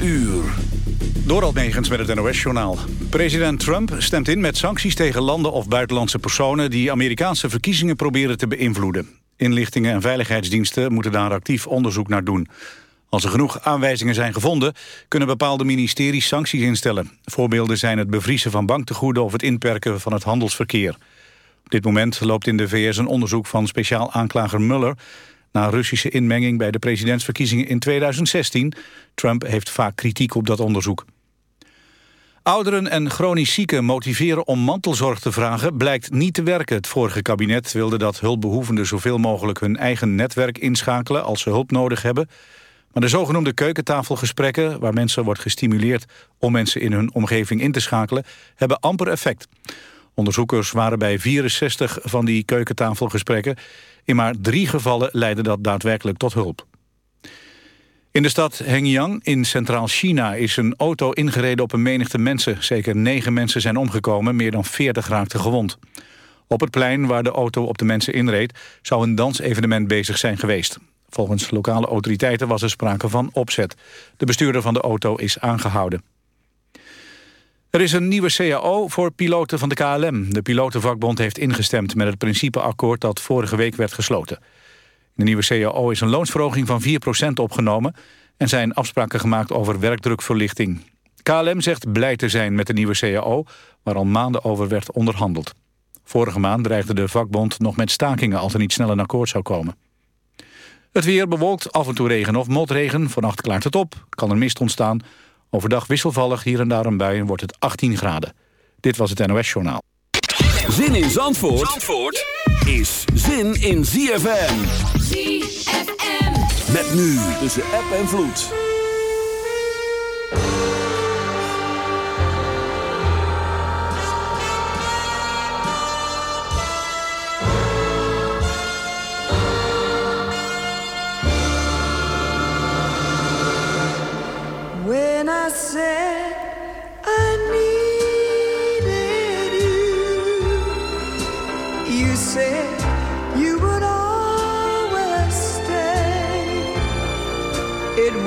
uur. Door Megens met het NOS-journaal. President Trump stemt in met sancties tegen landen of buitenlandse personen... die Amerikaanse verkiezingen proberen te beïnvloeden. Inlichtingen en veiligheidsdiensten moeten daar actief onderzoek naar doen. Als er genoeg aanwijzingen zijn gevonden... kunnen bepaalde ministeries sancties instellen. Voorbeelden zijn het bevriezen van banktegoeden... of het inperken van het handelsverkeer. Op dit moment loopt in de VS een onderzoek van speciaal aanklager Mueller... na Russische inmenging bij de presidentsverkiezingen in 2016. Trump heeft vaak kritiek op dat onderzoek. Ouderen en chronisch zieken motiveren om mantelzorg te vragen... blijkt niet te werken. Het vorige kabinet wilde dat hulpbehoevenden zoveel mogelijk... hun eigen netwerk inschakelen als ze hulp nodig hebben... Maar de zogenoemde keukentafelgesprekken... waar mensen wordt gestimuleerd om mensen in hun omgeving in te schakelen... hebben amper effect. Onderzoekers waren bij 64 van die keukentafelgesprekken. In maar drie gevallen leidde dat daadwerkelijk tot hulp. In de stad Hengyang in Centraal China is een auto ingereden op een menigte mensen. Zeker negen mensen zijn omgekomen, meer dan 40 raakten gewond. Op het plein waar de auto op de mensen inreed... zou een dansevenement bezig zijn geweest. Volgens lokale autoriteiten was er sprake van opzet. De bestuurder van de auto is aangehouden. Er is een nieuwe CAO voor piloten van de KLM. De pilotenvakbond heeft ingestemd met het principeakkoord dat vorige week werd gesloten. In de nieuwe CAO is een loonsverhoging van 4% opgenomen... en zijn afspraken gemaakt over werkdrukverlichting. KLM zegt blij te zijn met de nieuwe CAO... waar al maanden over werd onderhandeld. Vorige maand dreigde de vakbond nog met stakingen... als er niet snel een akkoord zou komen. Het weer bewolkt, af en toe regen of motregen. Vannacht klaart het op, kan er mist ontstaan. Overdag wisselvallig, hier en daar een bui en wordt het 18 graden. Dit was het NOS Journaal. Zin in Zandvoort, Zandvoort is zin in ZFM. ZFM. Met nu tussen app en vloed.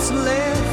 what's left.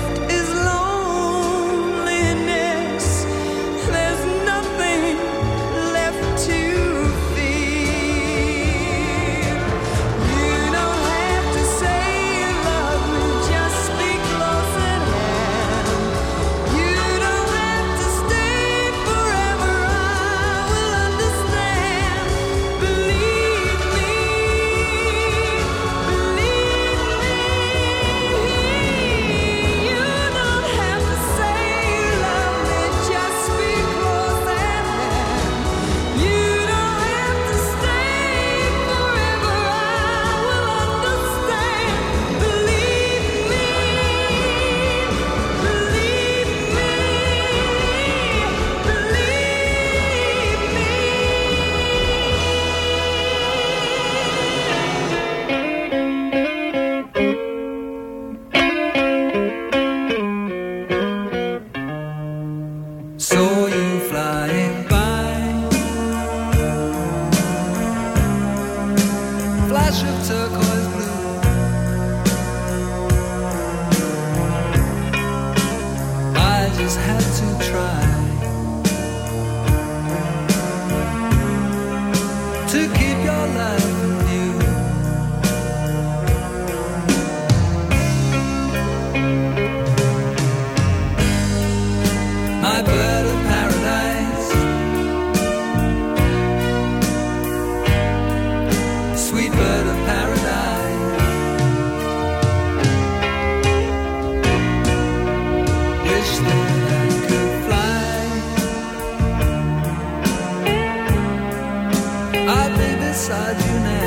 inside you now.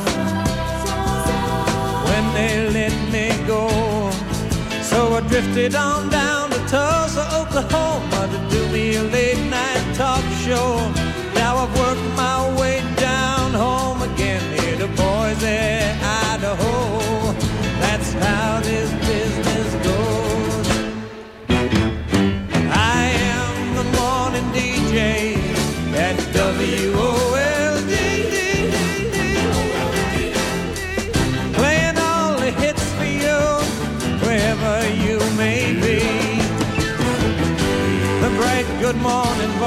they let me go. So I drifted on down to Tulsa, Oklahoma to do me a late night talk show. Now I've worked my way down home again here to Boise, Idaho. That's how this business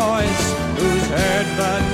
voice who's heard but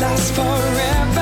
last forever.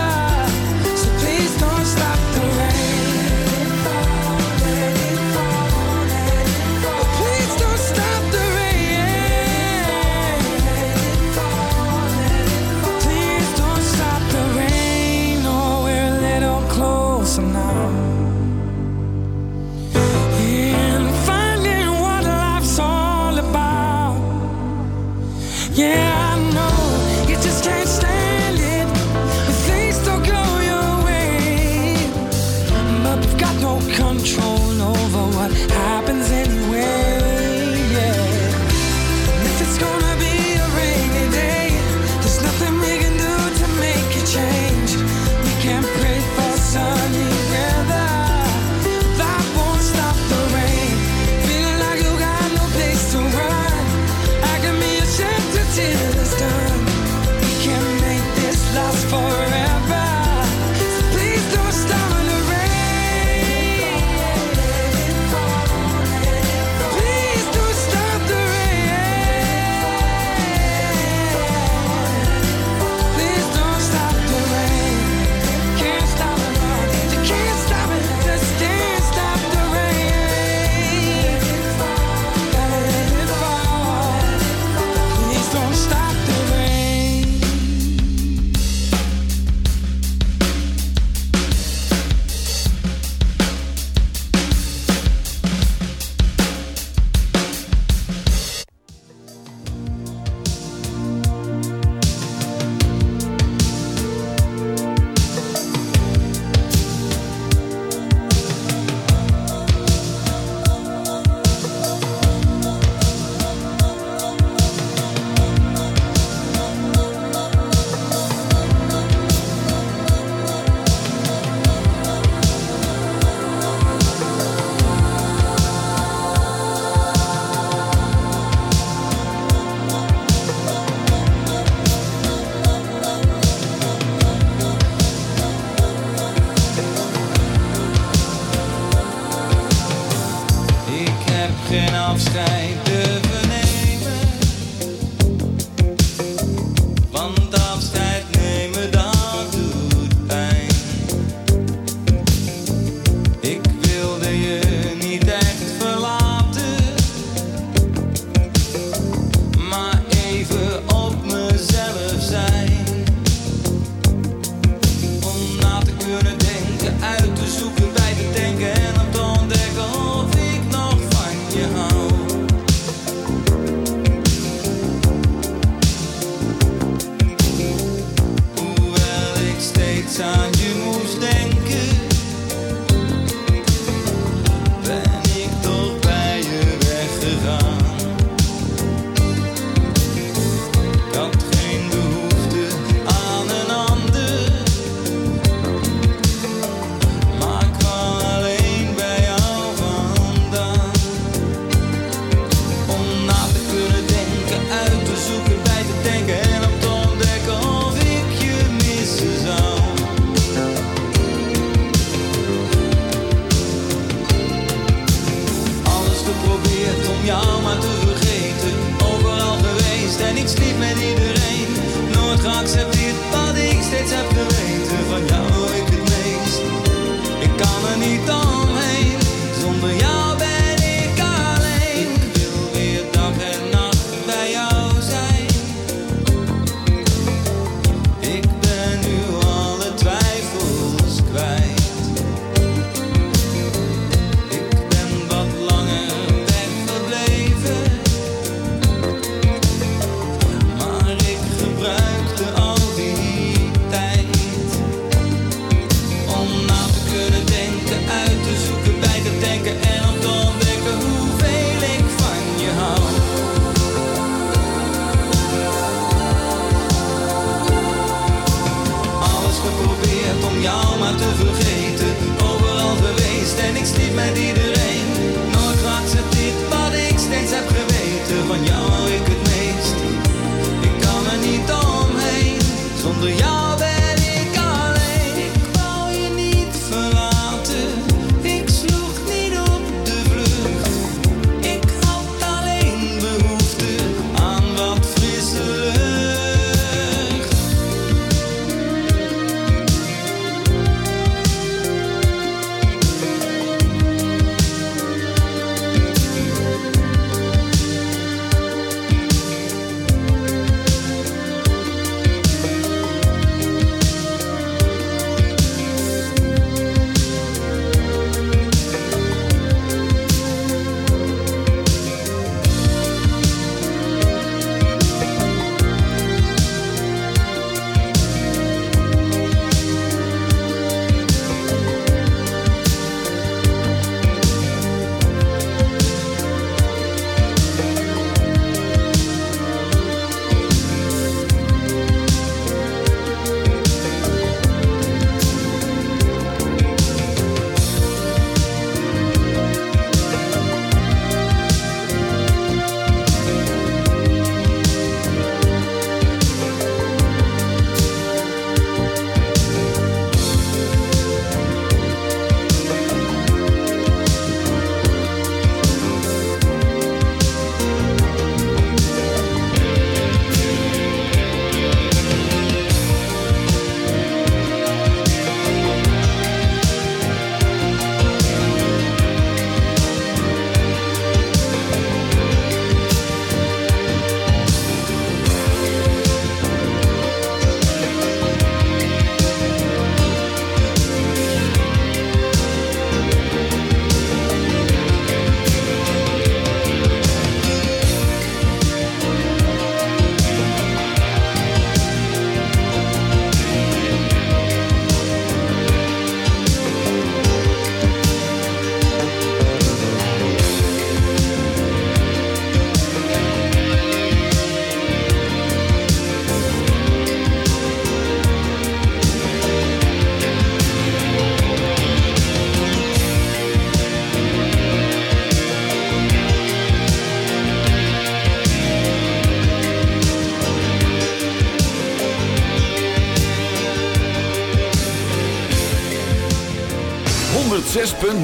Ik sliep met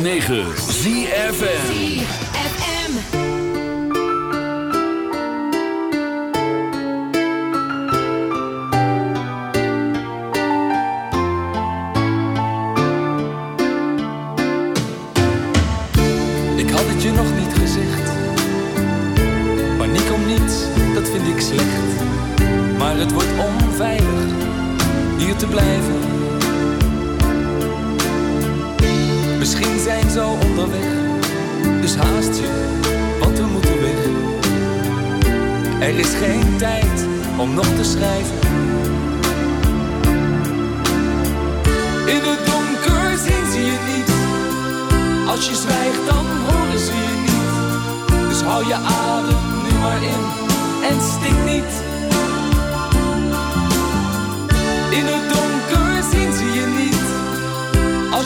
106.9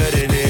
Bigger than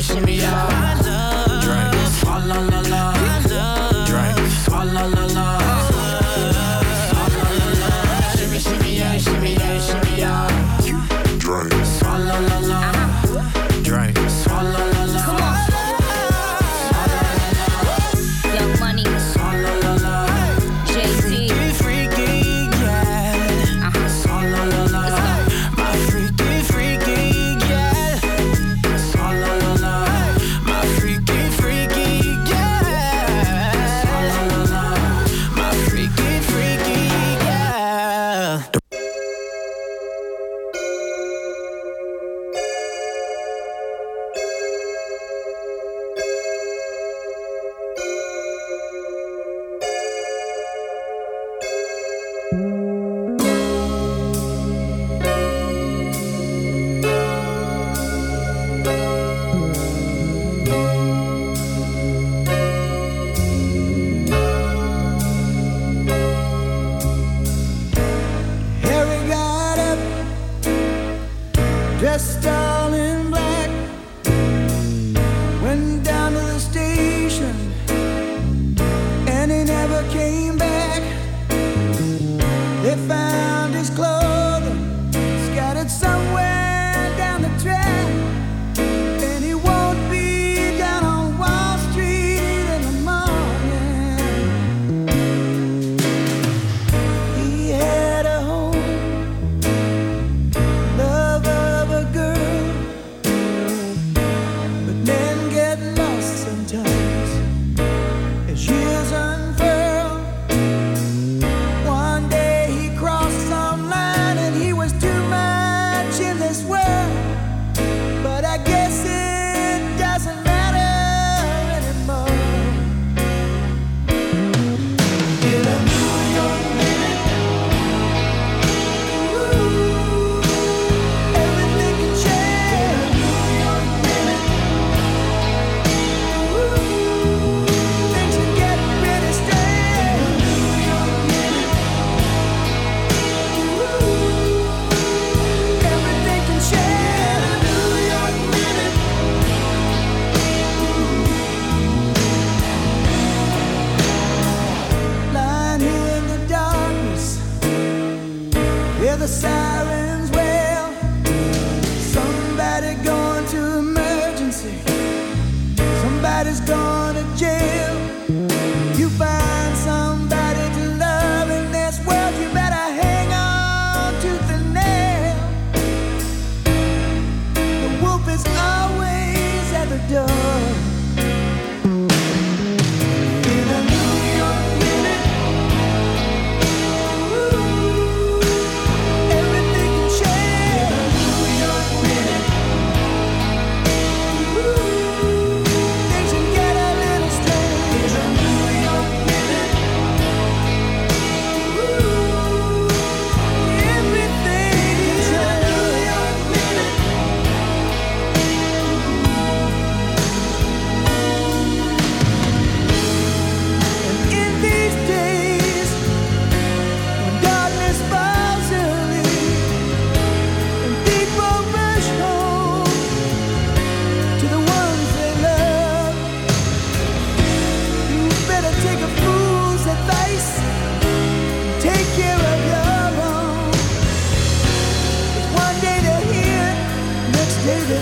shimmy, yeah, shimmy, yeah. Drink. Swalla la la. Drink. La la. La la. Shimmy, shimmy, yeah, shimmy, yeah, shimmy, yeah. Drink. Swalla la la.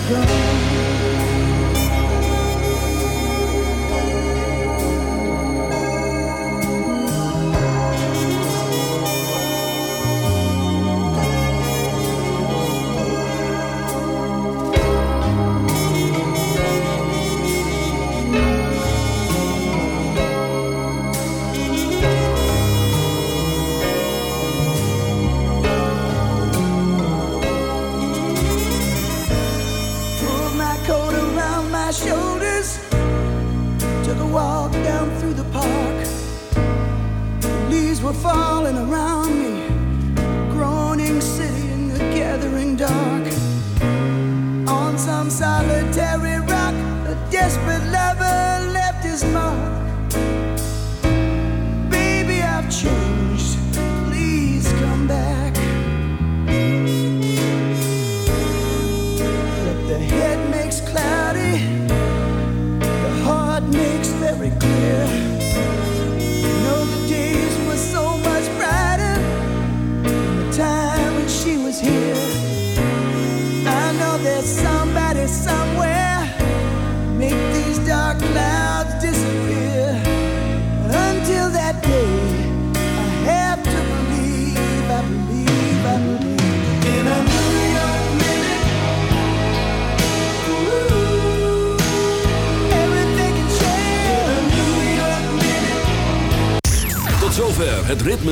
gone.